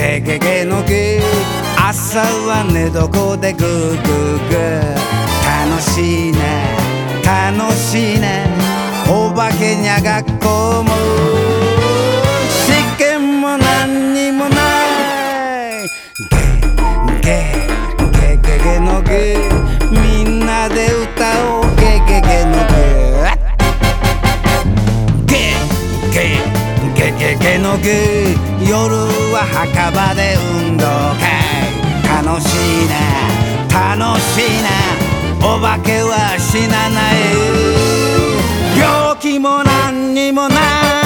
ゲゲゲのゲ朝は寝床でグーグーグー。楽しいね。楽しいね。お化けにゃ学校も試験も何にもない。ゲゲゲゲゲのゲゲゲゲの具夜は墓場で運動会。楽しいな楽しいなお化けは死なない。病気も何にもない。